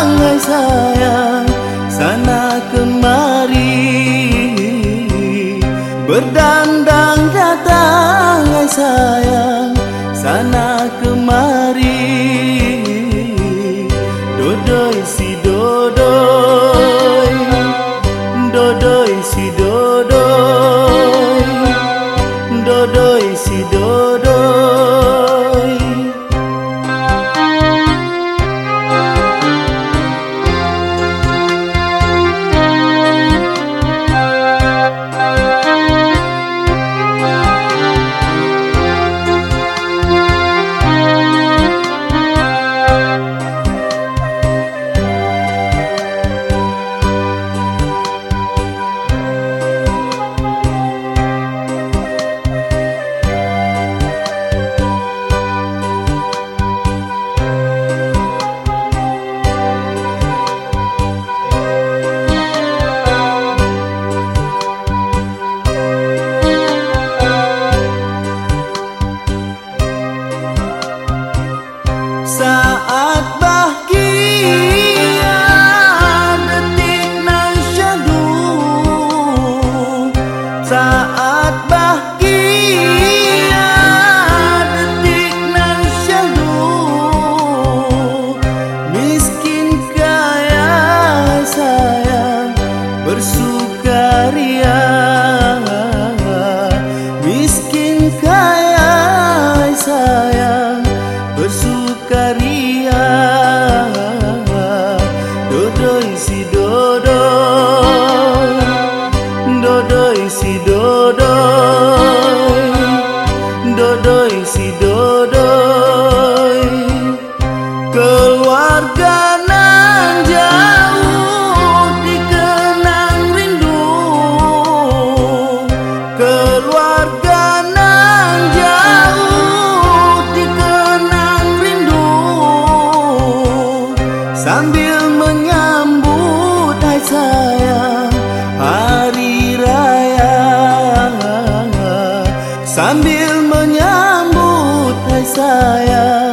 perangai sayang sana kemari. Berdandang datang ai sayang. Sambil menyambut hai sayang.